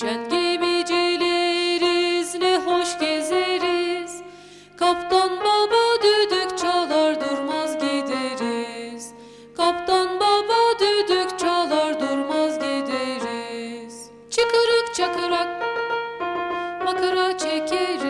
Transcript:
Şen gemicileriz ne hoş gezeriz. Kaptan baba düdük çalar durmaz gideriz. Kaptan baba düdük çalar durmaz gideriz. Çıkırık çakırak makara çekeriz.